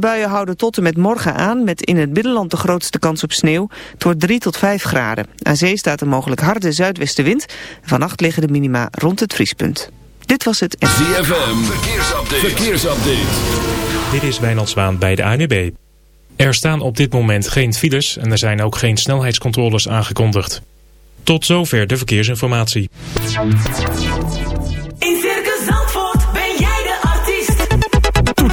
Buien houden tot en met morgen aan met in het binnenland de grootste kans op sneeuw. Het wordt 3 tot 5 graden. Aan zee staat een mogelijk harde zuidwestenwind. Vannacht liggen de minima rond het vriespunt. Dit was het... ZFM, verkeersupdate. verkeersupdate. Dit is Wijnald Zwaan bij de ANUB. Er staan op dit moment geen files en er zijn ook geen snelheidscontroles aangekondigd. Tot zover de verkeersinformatie.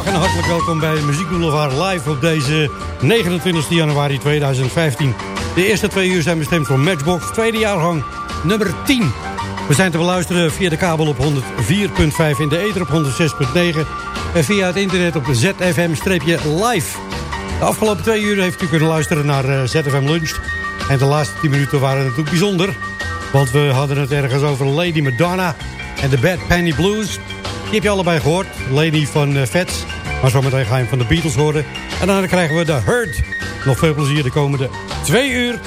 Goedemiddag en hartelijk welkom bij Muziek Boulevard live op deze 29 januari 2015. De eerste twee uur zijn bestemd voor Matchbox, tweede jaargang nummer 10. We zijn te beluisteren via de kabel op 104.5 in de ether op 106.9 en via het internet op ZFM-live. De afgelopen twee uur heeft u kunnen luisteren naar eh, ZFM Lunch. En de laatste 10 minuten waren natuurlijk bijzonder. Want we hadden het ergens over Lady Madonna en de Bad Penny Blues. Die heb je allebei gehoord. Lady van Vets. Maar zometeen ga je hem van de Beatles horen. En dan krijgen we de Hurt. Nog veel plezier de komende twee uur.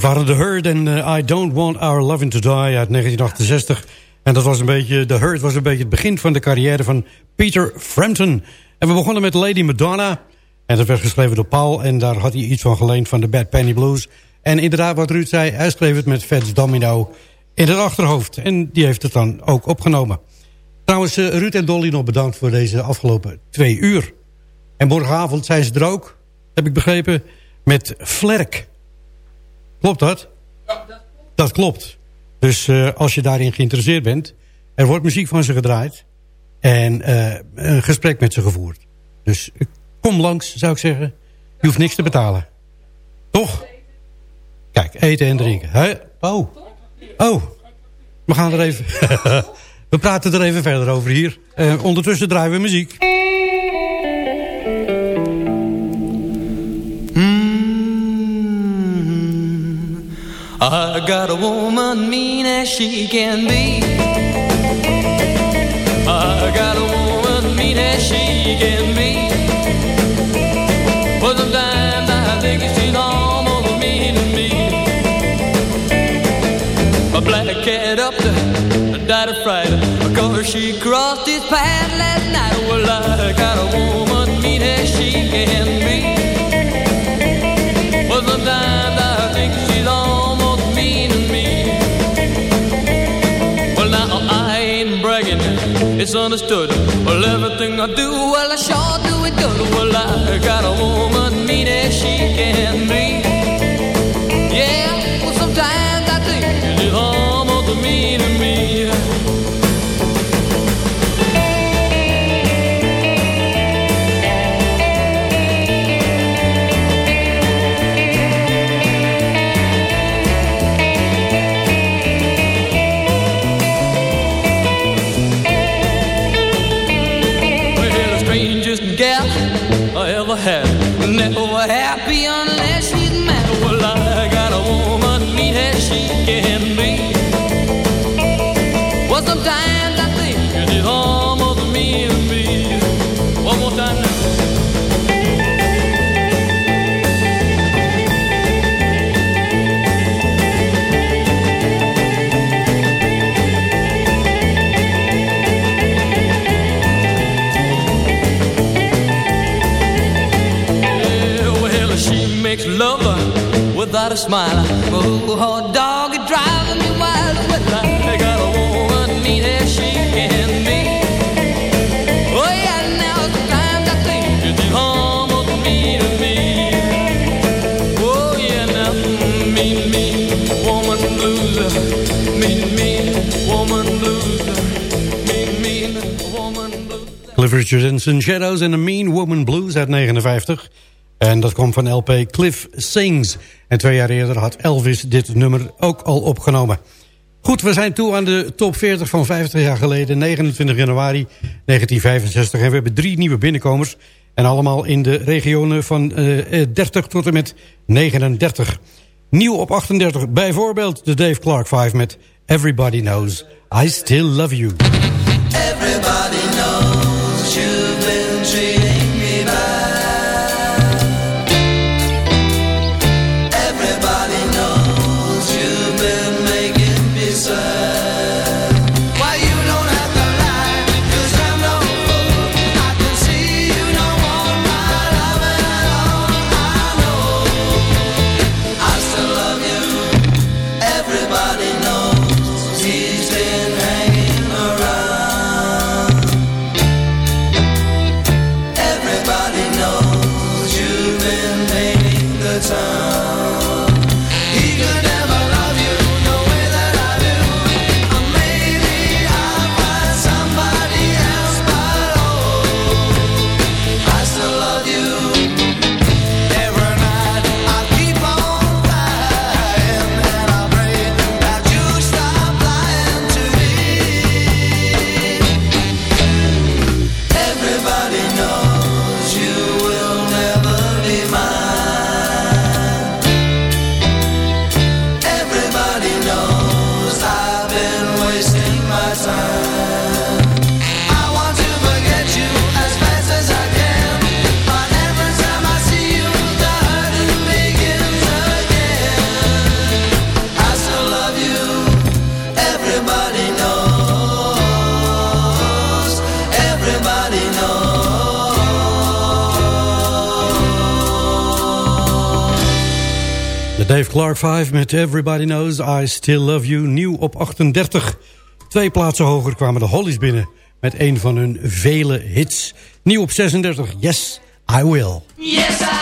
Dat waren The Hurt en eh, I Don't Want Our Loving To Die uit 1968. En dat was een beetje, The Hurt was een beetje het begin van de carrière van Peter Frampton. En we begonnen met Lady Madonna. En dat werd geschreven door Paul. En daar had hij iets van geleend van de Bad Penny Blues. En inderdaad, wat Ruud zei, hij schreef het met Fats Domino in het achterhoofd. En die heeft het dan ook opgenomen. Trouwens, eh, Ruud en Dolly nog bedankt voor deze afgelopen twee uur. En morgenavond zijn ze er ook, heb ik begrepen, met Flerk. Klopt dat? dat klopt. Dus eh, als je daarin geïnteresseerd bent... er wordt muziek van ze gedraaid... en eh, een gesprek met ze gevoerd. Dus eh, kom langs, zou ik zeggen. Je hoeft niks te betalen. Toch? Kijk, eten en drinken. Hè? Oh. Oh. We gaan er even... we praten er even verder over hier. Ondertussen draaien we muziek. I got a woman mean as she can be. I got a woman mean as she can be. But sometimes I think she's almost mean to me. A black cat up there died of fright because she crossed his path last night. Well, I got a woman it's understood. Well, everything I do, well, I sure do it good. Well, I got a woman smile. Oh, her dog driving me wild. I got a woman. Oh, sometimes I me mean, mean woman blues. Mean, mean. Mean, mean Shadows en A Mean Woman Blues uit 59. En dat kwam van LP Cliff Sings. En twee jaar eerder had Elvis dit nummer ook al opgenomen. Goed, we zijn toe aan de top 40 van 50 jaar geleden, 29 januari 1965. En we hebben drie nieuwe binnenkomers. En allemaal in de regionen van eh, eh, 30 tot en met 39. Nieuw op 38, bijvoorbeeld de Dave Clark 5 met Everybody Knows I Still Love You. Everybody knows Clark 5 met Everybody Knows I Still Love You. Nieuw op 38. Twee plaatsen hoger kwamen de Hollies binnen. Met een van hun vele hits. Nieuw op 36. Yes, I Will. Yes, I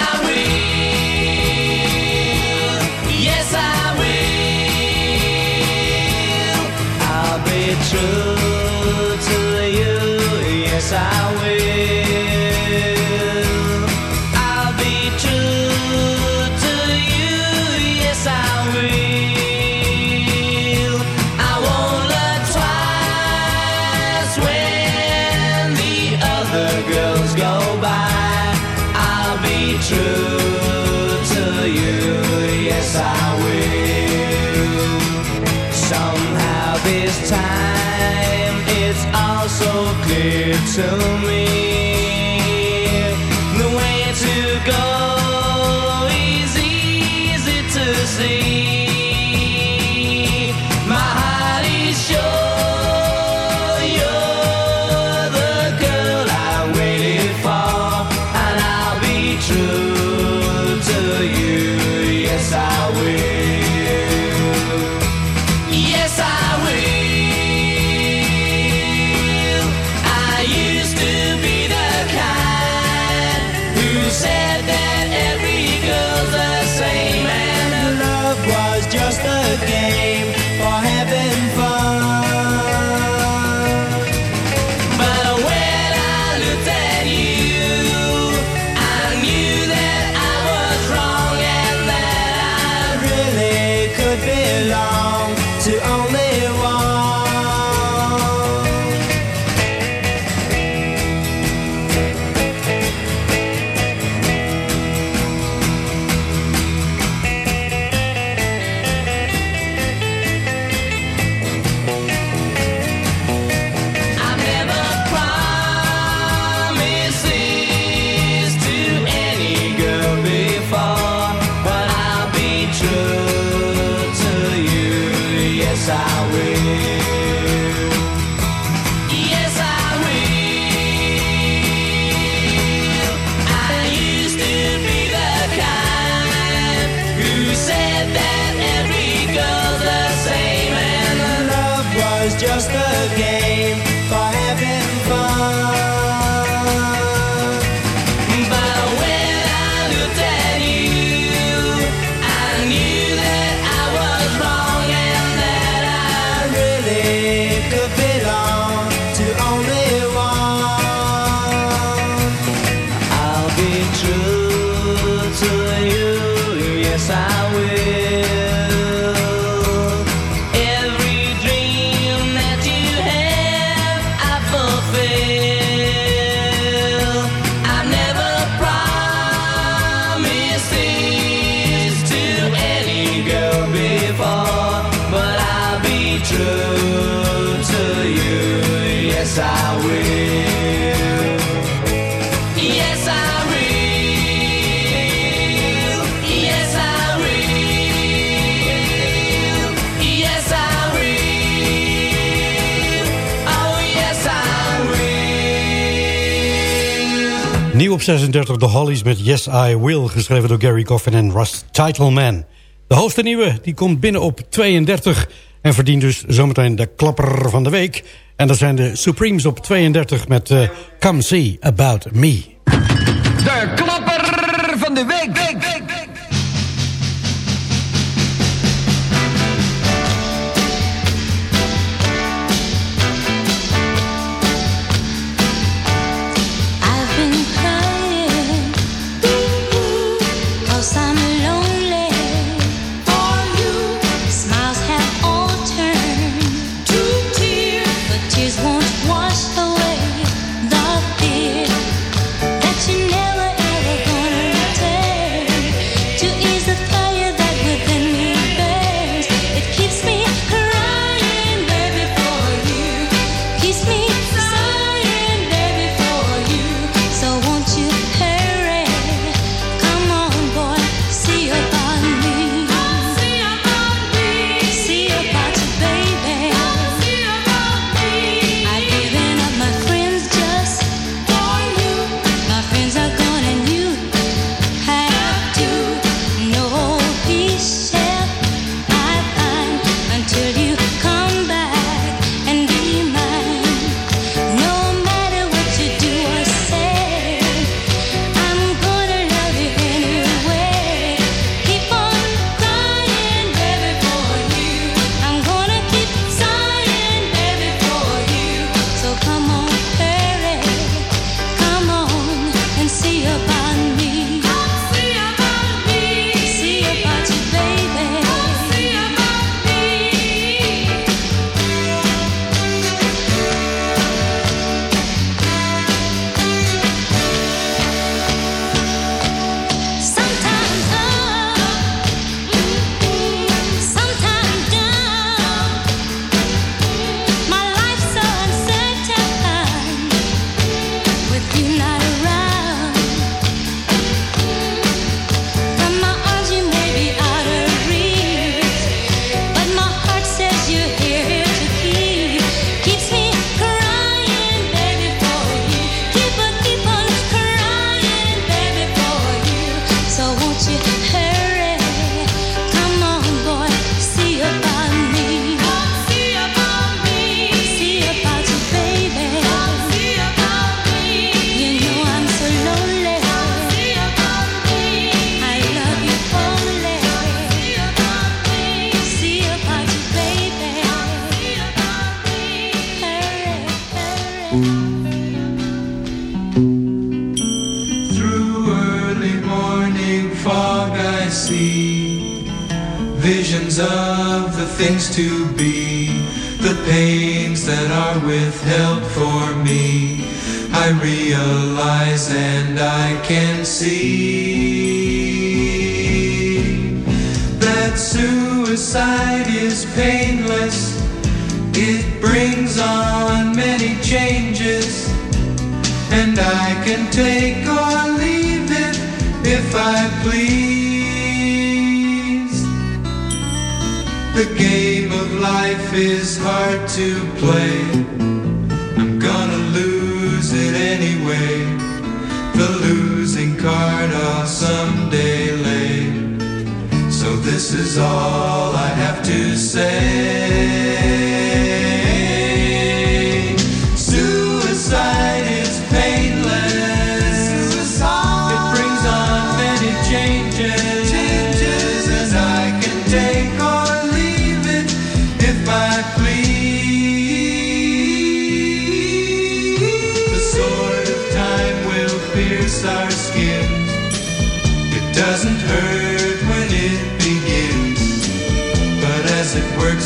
again. op 36 de Hollies met Yes I Will... geschreven door Gary Coffin en Russ Titleman. De hoogste nieuwe die komt binnen op 32... en verdient dus zometeen de klapper van de week. En dat zijn de Supremes op 32 met eh, Come See About Me. De klapper van de week. week, week.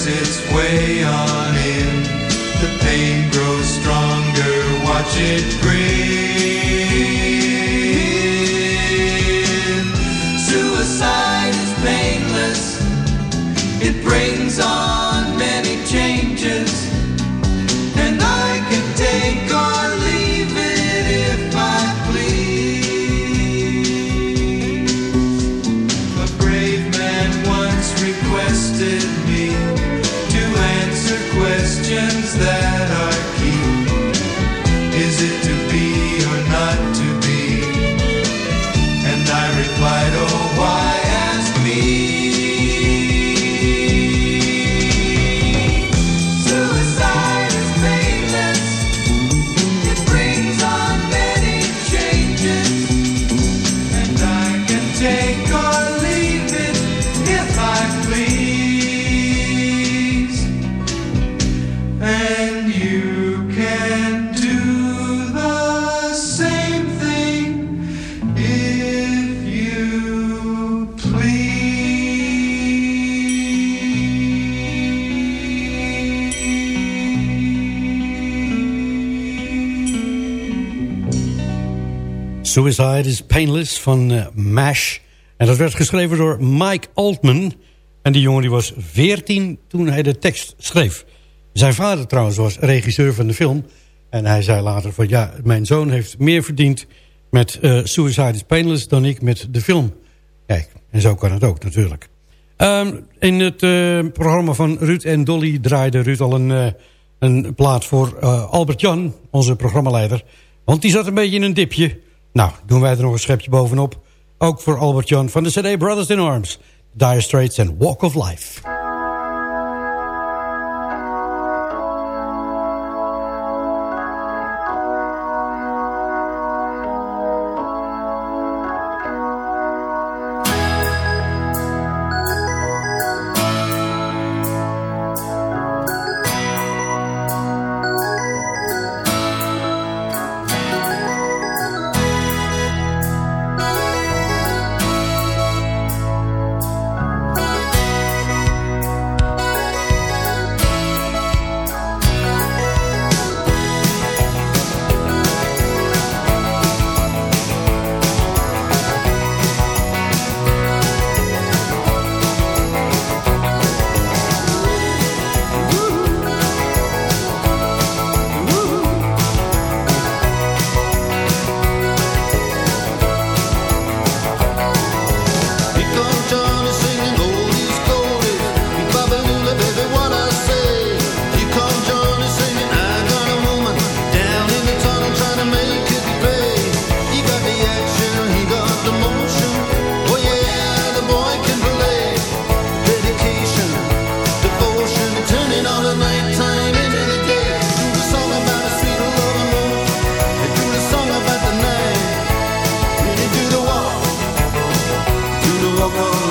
It its way on in, the pain grows stronger. Watch it grin. Is Painless van eh, MASH. En dat werd geschreven door Mike Altman. En die jongen die was 14 toen hij de tekst schreef. Zijn vader trouwens was regisseur van de film. En hij zei later van ja, mijn zoon heeft meer verdiend met eh, Suicide is Painless dan ik met de film. Kijk, en zo kan het ook natuurlijk. Ehm, in het eh, programma van Ruud en Dolly draaide Ruud al een, een plaat voor eh, Albert-Jan, onze programmaleider. Want die zat een beetje in een dipje. Nou, doen wij er nog een schepje bovenop. Ook voor Albert-Jan van de CD Brothers in Arms. Dire Straits en Walk of Life. No.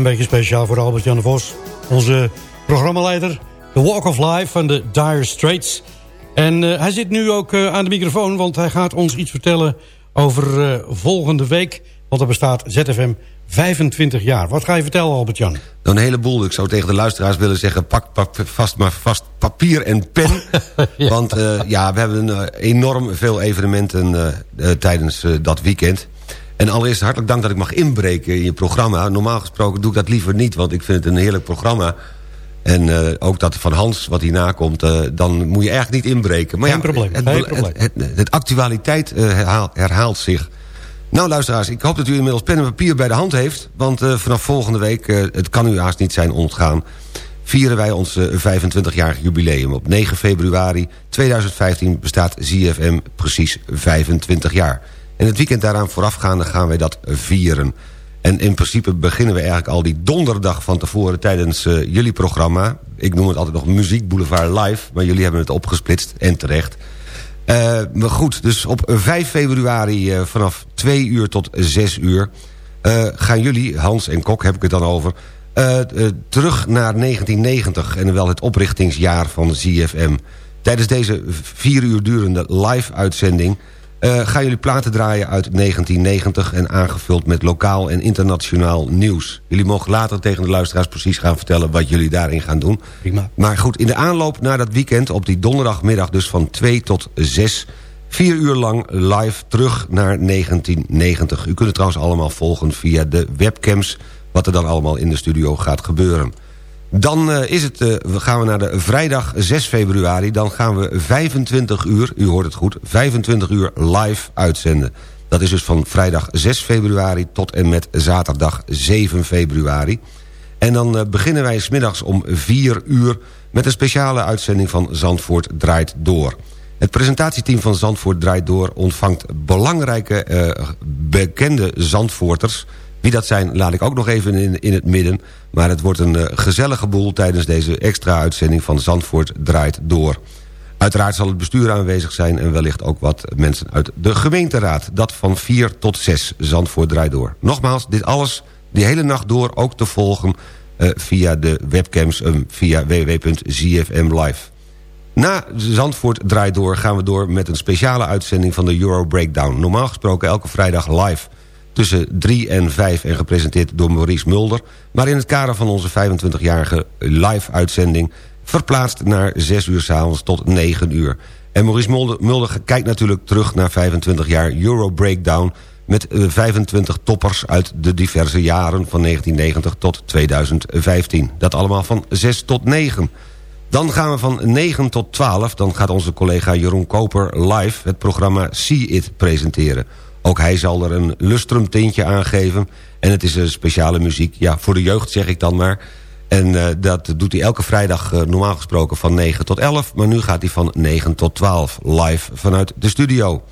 Klein beetje speciaal voor Albert-Jan de Vos. Onze programmaleider. The Walk of Life van de Dire Straits. En eh, hij zit nu ook eh, aan de microfoon, want hij gaat ons iets vertellen over eh, volgende week. Want er bestaat ZFM 25 jaar. Wat ga je vertellen, Albert-Jan? Nou, een heleboel. Ik zou tegen de luisteraars willen zeggen... pak, pak vast maar vast papier en pen. Want ja, we hebben enorm veel evenementen tijdens dat weekend. En allereerst hartelijk dank dat ik mag inbreken in je programma. Normaal gesproken doe ik dat liever niet, want ik vind het een heerlijk programma. En eh, ook dat van Hans, wat hierna komt, eh, dan moet je eigenlijk niet inbreken. Maar Geen ja, probleem, Het, geen probleem. het, het- het actualiteit eh, herhaalt, herhaalt zich. Nou luisteraars, ik hoop dat u inmiddels pen en papier bij de hand heeft. Want vanaf volgende week, het kan u haast niet zijn ontgaan... vieren wij ons eh, 25-jarig jubileum. Op 9 februari 2015 bestaat ZFM precies 25 jaar. En het weekend daaraan voorafgaande gaan wij dat vieren. En in principe beginnen we eigenlijk al die donderdag van tevoren... tijdens eh, jullie programma. Ik noem het altijd nog Muziek Boulevard Live... maar jullie hebben het opgesplitst en terecht... Eh, maar goed, dus op 5 februari eh, vanaf 2 uur tot 6 uur... gaan jullie, Hans en Kok heb ik het dan over... terug naar 1990 en wel het oprichtingsjaar van ZFM. Tijdens deze vier uur durende live-uitzending... eh, gaan jullie platen draaien uit 1990... en aangevuld met lokaal en internationaal nieuws. Jullie mogen later tegen de luisteraars precies gaan vertellen... wat jullie daarin gaan doen. Prima. Maar goed, in de aanloop naar dat weekend... op die donderdagmiddag dus van 2 tot 6... vier uur lang live terug naar 1990. U kunt het trouwens allemaal volgen via de webcams... wat er dan allemaal in de studio gaat gebeuren. Dan eh, is het, eh, we gaan we naar de vrijdag 6 februari. Dan gaan we 25 uur, u hoort het goed, 25 uur live uitzenden. Dat is dus van vrijdag 6 februari tot en met zaterdag 7 februari. En dan eh, beginnen wij smiddags om 4 uur... met een speciale uitzending van Zandvoort Draait Door. Het presentatieteam van Zandvoort Draait Door... ontvangt belangrijke, bekende Zandvoorters... Wie dat zijn, laat ik ook nog even in, in het midden. Maar het wordt een eh, gezellige boel tijdens deze extra uitzending van Zandvoort Draait Door. Uiteraard zal het bestuur aanwezig zijn... en wellicht ook wat mensen uit de gemeenteraad. Dat van 4 tot 6, Zandvoort Draait Door. Nogmaals, dit alles die hele nacht door ook te volgen... eh, via de webcams, eh, via www.zfm live. Na Zandvoort draait door gaan we door met een speciale uitzending van de Euro Breakdown. Normaal gesproken elke vrijdag live tussen 3 en 5 en gepresenteerd door Maurice Mulder. Maar in het kader van onze 25-jarige live-uitzending... verplaatst naar 6 uur s'avonds tot 9 uur. En Maurice Mulder, Mulder kijkt natuurlijk terug naar 25 jaar Euro Breakdown... met eh, 25 toppers uit de diverse jaren van 1990 tot 2015. Dat allemaal van 6 tot 9. Dan gaan we van 9 tot 12. Dan gaat onze collega Jeroen Koper live het programma See It presenteren. Ook hij zal er een lustrum tintje aan geven. En het is een speciale muziek. Ja, voor de jeugd zeg ik dan maar. En eh, dat doet hij elke vrijdag eh, normaal gesproken van 9 tot 11. Maar nu gaat hij van 9 tot 12 live vanuit de studio.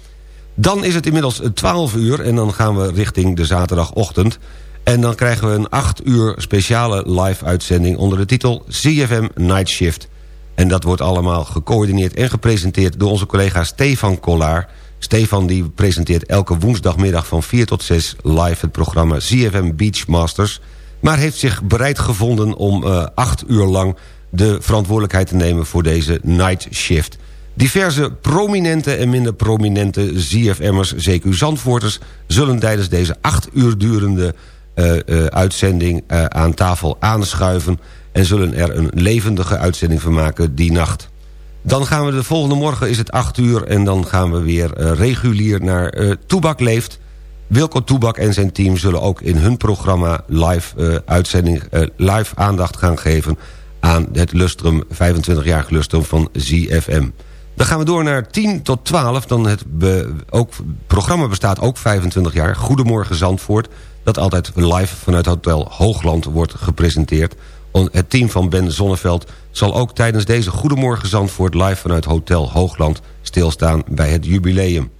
Dan is het inmiddels 12 uur en dan gaan we richting de zaterdagochtend. En dan krijgen we een 8 uur speciale live-uitzending onder de titel CFM Night Shift. En dat wordt allemaal gecoördineerd en gepresenteerd door onze collega Stefan Kollaar. Stefan die presenteert elke woensdagmiddag van 4 tot 6 live het programma CFM Beach Masters. Maar heeft zich bereid gevonden om eh 8 uur lang de verantwoordelijkheid te nemen voor deze Night Shift. Diverse prominente en minder prominente ZFM'ers, CQ Zandvoorters... zullen tijdens deze acht uur durende eh, eh, uitzending aan tafel aanschuiven... en zullen er een levendige uitzending van maken die nacht. Dan gaan we de volgende morgen, is het 8 uur... en dan gaan we weer eh, regulier naar eh Toebak Leeft... Wilco Toebak en zijn team zullen ook in hun programma live eh, uitzending, live aandacht gaan geven aan het lustrum, 25-jarig lustrum van ZFM. Dan gaan we door naar 10 tot 12. Dan het ook, programma bestaat ook 25 jaar. Goedemorgen Zandvoort. Dat altijd live vanuit Hotel Hoogland wordt gepresenteerd. Het team van Ben Zonneveld zal ook tijdens deze Goedemorgen Zandvoort... live vanuit Hotel Hoogland stilstaan bij het jubileum.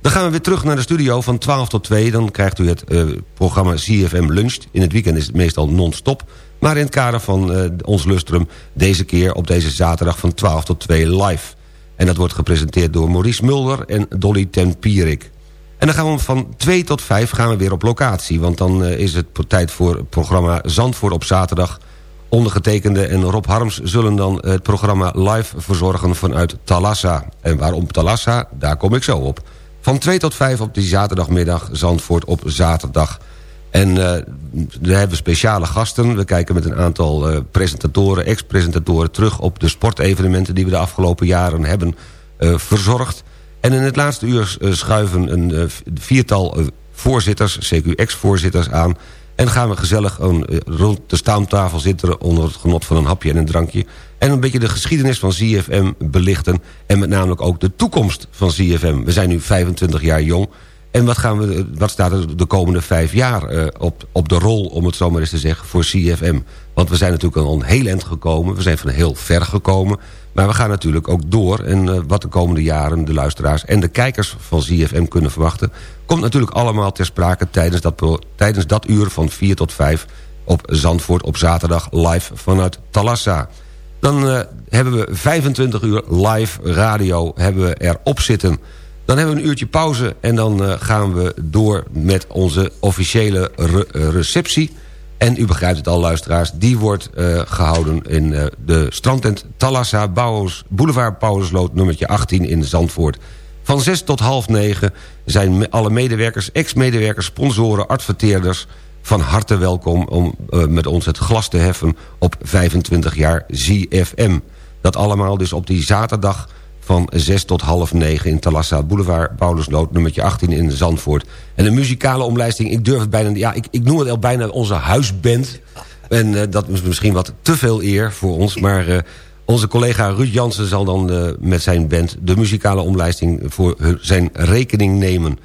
Dan gaan we weer terug naar de studio van 12 tot 2. Dan krijgt u het eh, programma CFM Luncht. In het weekend is het meestal non-stop. Maar in het kader van eh, ons lustrum deze keer op deze zaterdag van 12 tot 2 live. En dat wordt gepresenteerd door Maurice Mulder en Dolly Tempierik. En dan gaan we van 2 tot 5 gaan we weer op locatie. Want dan eh, is het tijd voor het programma Zandvoort op zaterdag. Ondergetekende en Rob Harms zullen dan het programma live verzorgen vanuit Talassa. En waarom Talassa? Daar kom ik zo op. Van 2 tot 5 op die zaterdagmiddag Zandvoort op zaterdag. En uh, we hebben speciale gasten. We kijken met een aantal uh, presentatoren, ex-presentatoren... terug op de sportevenementen die we de afgelopen jaren hebben uh, verzorgd. En in het laatste uur schuiven een viertal voorzitters, CQ-ex-voorzitters aan... en gaan we gezellig een, rond de staamtafel zitten... onder het genot van een hapje en een drankje... en een beetje de geschiedenis van ZFM belichten... en met name ook de toekomst van ZFM. We zijn nu 25 jaar jong... En wat, gaan we, wat staat er de komende vijf jaar uh, op, op de rol, om het zo maar eens te zeggen, voor CFM? Want we zijn natuurlijk al een heel eind gekomen. We zijn van heel ver gekomen. Maar we gaan natuurlijk ook door. En uh, wat de komende jaren de luisteraars en de kijkers van CFM kunnen verwachten... komt natuurlijk allemaal ter sprake tijdens dat, tijdens dat uur van 4 tot 5... op Zandvoort op zaterdag live vanuit Talassa. Dan uh, hebben we 25 uur live radio hebben we erop zitten... Dan hebben we een uurtje pauze en dan uh, gaan we door met onze officiële re receptie. En u begrijpt het al, luisteraars, die wordt uh, gehouden in uh, de strandtent Talassa Bouwers, Boulevard Pauwersloot nummertje 18 in Zandvoort. Van 6 tot half 9 zijn alle medewerkers, ex-medewerkers, sponsoren, adverteerders van harte welkom om uh, met ons het glas te heffen op 25 jaar ZFM. Dat allemaal dus op die zaterdag van 6 tot half 9 in Talassa Boulevard, Paulusloot, nummertje 18 in Zandvoort. En de muzikale omlijsting, ik durf het bijna, ja, ik, ik noem het al bijna onze huisband. En uh, dat is misschien wat te veel eer voor ons, maar uh, onze collega Ruud Jansen zal dan uh, met zijn band de muzikale omlijsting voor zijn rekening nemen.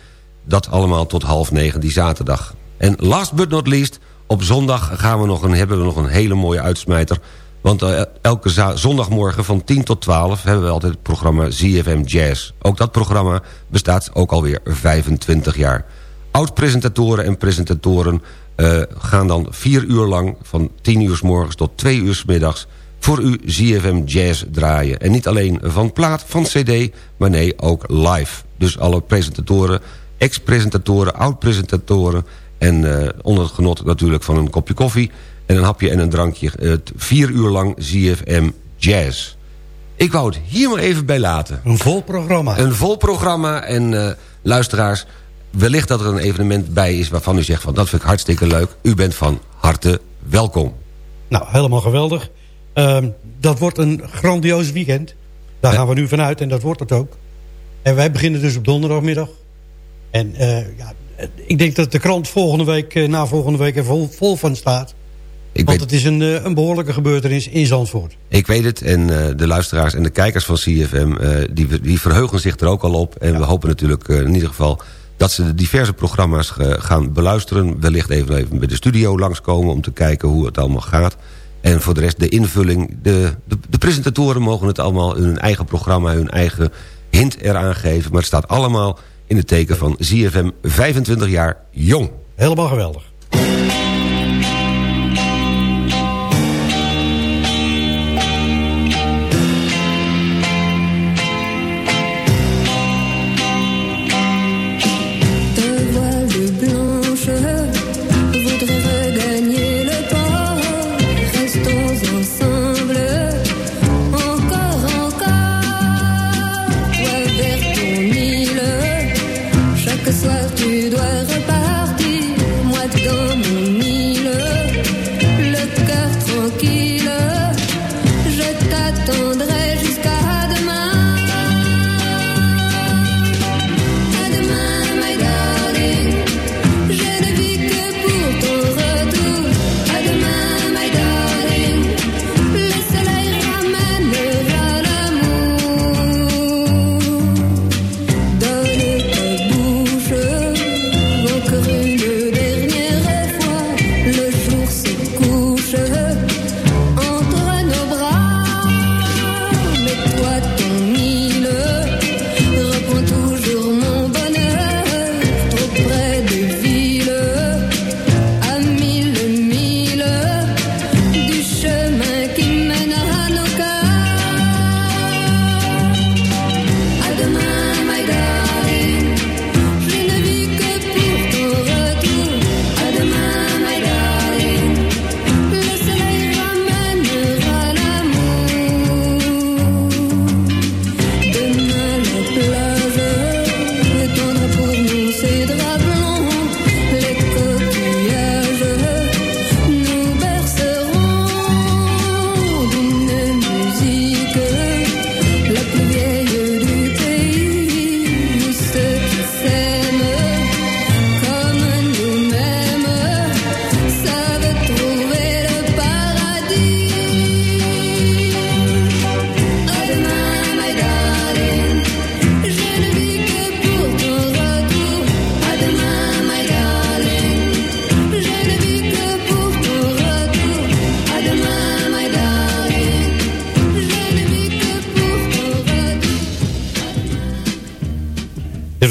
Dat allemaal tot half negen die zaterdag. En last but not least, op zondag gaan we nog een, hebben we nog een hele mooie uitsmijter want uh, elke zondagmorgen van 10 tot 12 hebben we altijd het programma ZFM Jazz. Ook dat programma bestaat ook alweer 25 jaar. Oud-presentatoren en presentatoren uh, gaan dan vier uur lang... van 10 uur s morgens tot 2 uur s middags voor u ZFM Jazz draaien. En niet alleen van plaat, van cd, maar nee, ook live. Dus alle presentatoren, ex-presentatoren, oud-presentatoren... en uh, onder het genot natuurlijk van een kopje koffie en een hapje en een drankje. Het vier uur lang ZFM Jazz. Ik wou het hier maar even bij laten. Een vol programma. Een vol programma en uh, luisteraars... wellicht dat er een evenement bij is waarvan u zegt... van dat vind ik hartstikke leuk. U bent van harte welkom. Nou, helemaal geweldig. Uh, dat wordt een grandioos weekend. Daar ja. gaan we nu vanuit en dat wordt het ook. En wij beginnen dus op donderdagmiddag. En uh, ja, ik denk dat de krant volgende week, uh, na volgende week er vol, vol van staat. Ik Want weet, het is een, eh, een behoorlijke gebeurtenis in Zandvoort. Ik weet het. En uh, de luisteraars en de kijkers van CFM... Uh, die, die verheugen zich er ook al op. En ja. we hopen natuurlijk uh, in ieder geval... dat ze de diverse programma's gaan beluisteren. Wellicht even, even bij de studio langskomen... om te kijken hoe het allemaal gaat. En voor de rest de invulling. De, de, de presentatoren mogen het allemaal in hun eigen programma... hun eigen hint eraan geven. Maar het staat allemaal in het teken van CFM 25 jaar jong. Helemaal geweldig.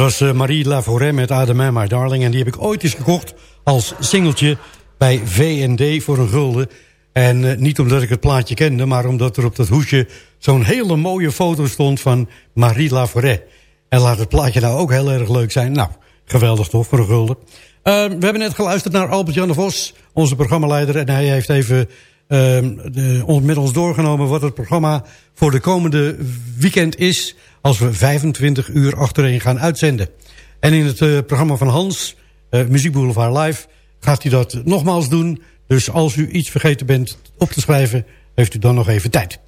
Was eh, Marie Laforêt met Adem My Darling. En die heb ik ooit eens gekocht als singeltje bij V&D voor een gulden. En eh, niet omdat ik het plaatje kende, maar omdat er op dat hoesje... zo'n hele mooie foto stond van Marie Laforêt. En laat het plaatje nou ook heel erg leuk zijn. Nou, geweldig toch, voor een gulden. Eh, we hebben net geluisterd naar Albert-Jan de Vos, onze programmaleider. En hij heeft even ehm, ons, met ons doorgenomen wat het programma voor de komende weekend is... als we 25 uur achtereen gaan uitzenden. En in het eh, programma van Hans, uh, Muziek Boulevard Live... gaat hij dat nogmaals doen. Dus als u iets vergeten bent op te schrijven, heeft u dan nog even tijd.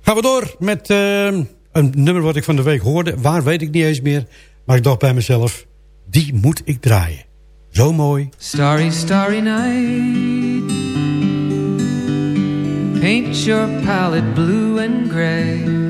Gaan we door met ehm, een nummer wat ik van de week hoorde. Waar weet ik niet eens meer. Maar ik dacht bij mezelf, die moet ik draaien. Zo mooi. Starry, starry night. Paint your palette blue and gray.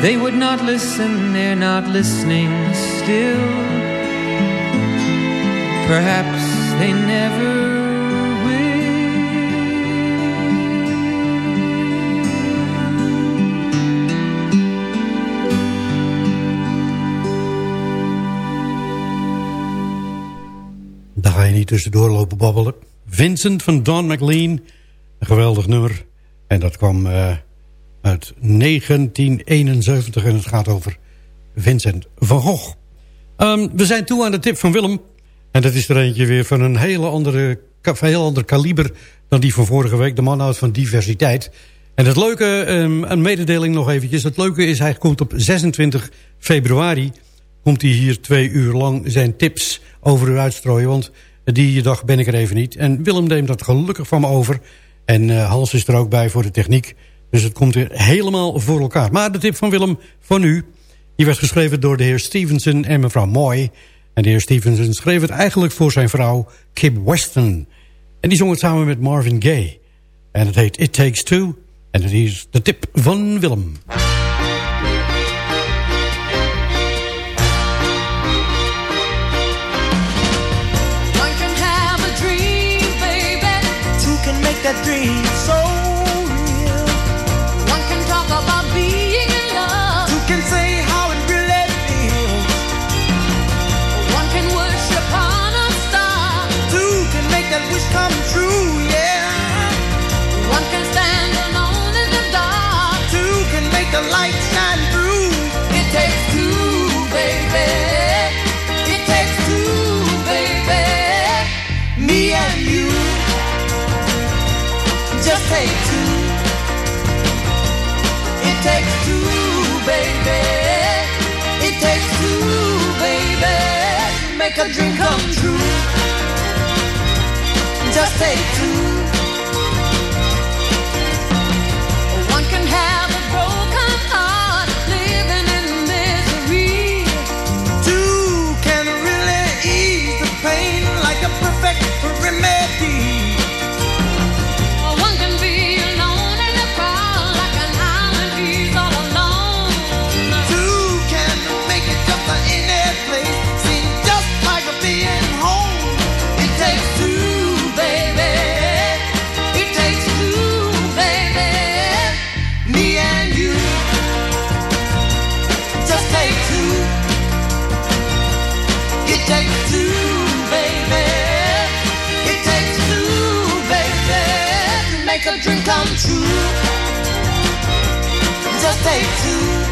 They would not listen, they're not listening still. Perhaps they never Daar ga je niet tussendoor lopen babbelen. Vincent van Don McLean. Een geweldig nummer. En dat kwam eh, uit 1971 en het gaat over Vincent van Gogh. Ehm, we zijn toe aan de tip van Willem. En dat is er eentje weer van een hele andere, van heel ander kaliber... dan die van vorige week. De man houdt van diversiteit. En het leuke, ehm, een mededeling nog eventjes. Het leuke is, hij komt op 26 februari... komt hij hier twee uur lang zijn tips over u uitstrooien. Want die dag ben ik er even niet. En Willem neemt dat gelukkig van me over. En eh, Hans is er ook bij voor de techniek. Dus het komt weer helemaal voor elkaar. Maar de tip van Willem van u... die werd geschreven door de heer Stevenson en mevrouw Moy. En de heer Stevenson schreef het eigenlijk voor zijn vrouw Kim Weston. En die zong het samen met Marvin Gaye. En het heet It Takes Two. En het is de tip van Willem. Dream, the light shine through. It takes two, baby. It takes two, baby. Me and you. Just take two. It takes two, baby. It takes two, baby. Make a dream come true. Just take two. A dream come true. Just take two.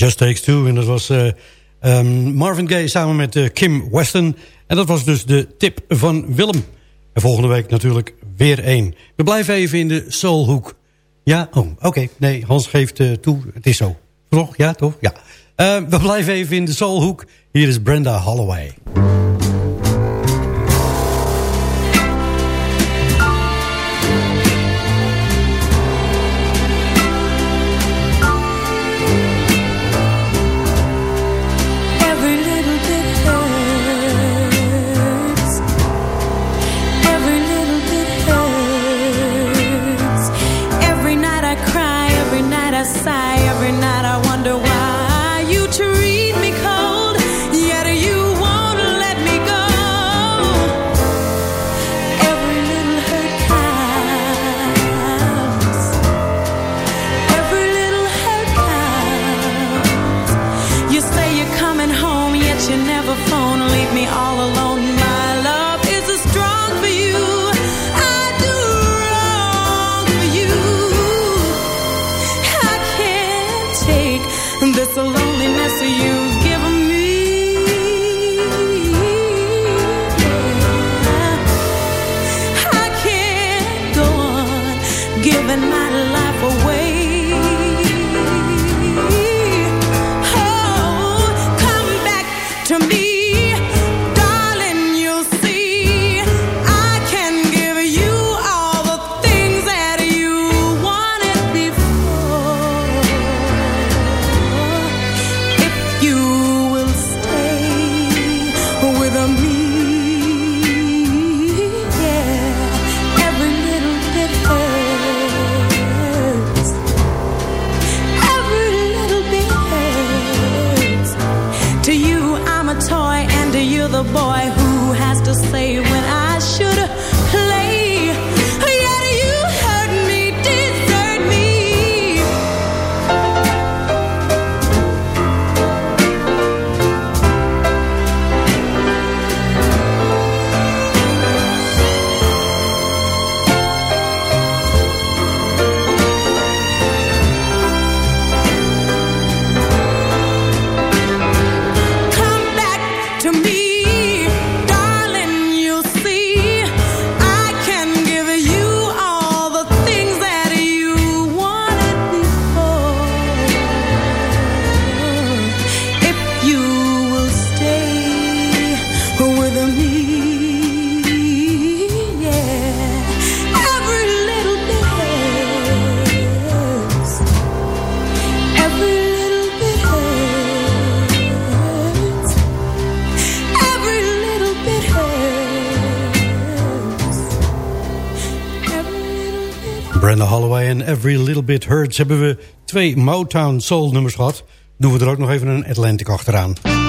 Just Takes Two. En dat was eh, ehm, Marvin Gaye samen met eh, Kim Weston. En dat was dus de tip van Willem. En volgende week natuurlijk weer één. We blijven even in de soulhoek. Ja, oh, oké. Nee, Hans geeft eh, toe. Het is zo. Toch? Ja, toch? Ja. We blijven even in de soulhoek. Hier is Brenda Holloway. Bit Hurts hebben we twee Motown Soul nummers gehad. Doen we er ook nog even een Atlantic achteraan.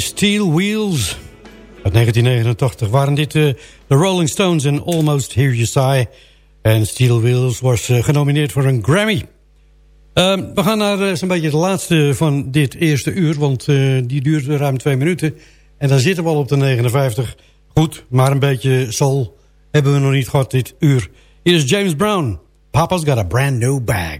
Steel Wheels uit 1989 waren dit eh, de Rolling Stones en Almost Hear You Sigh. En Steel Wheels was eh, genomineerd voor een Grammy. Ehm, we gaan naar uh, zo'n beetje de laatste van dit eerste uur, want die duurt ruim twee minuten. En dan zitten we al op de 59. Goed, maar een beetje sol hebben we nog niet gehad dit uur. Hier is James Brown. Papa's got a brand new bag.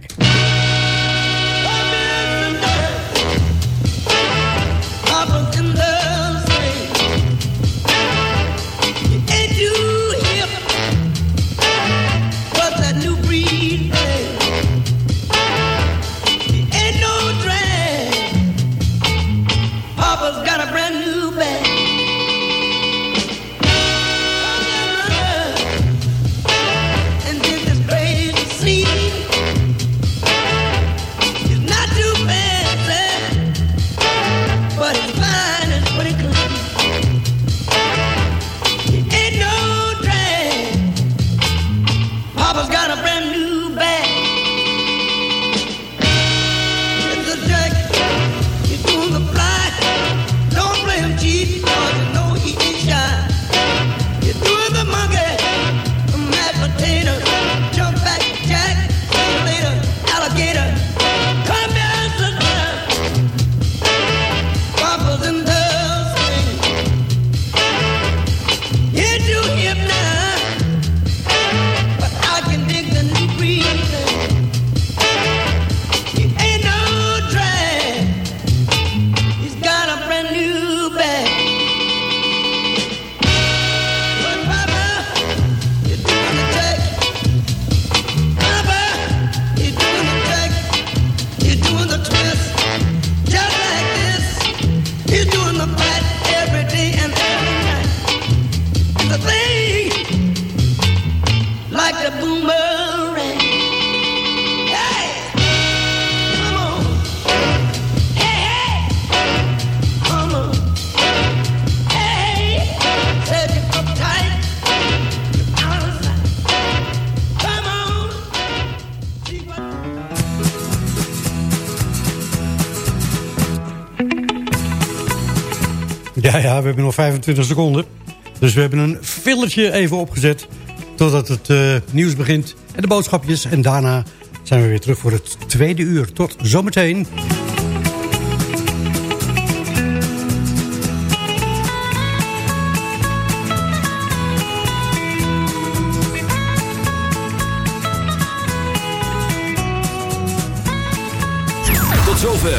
Dus we hebben een filletje even opgezet totdat het eh, nieuws begint en de boodschapjes. En daarna zijn we weer terug voor het tweede uur. Tot zometeen.